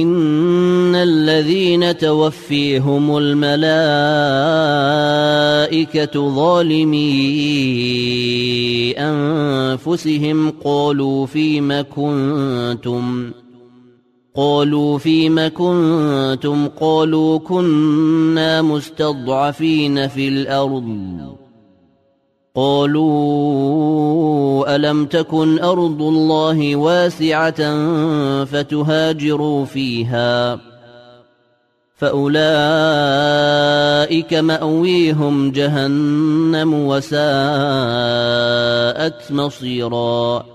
ان الذين توفيهم الملائكه ظالمي انفسهم قالوا فيم كنتم قالوا فيم كنتم قالوا كنا مستضعفين في الأرض قالوا ألم تكن أرض الله واسعة فتهاجروا فيها فأولئك مأويهم جهنم وساءت مصيرا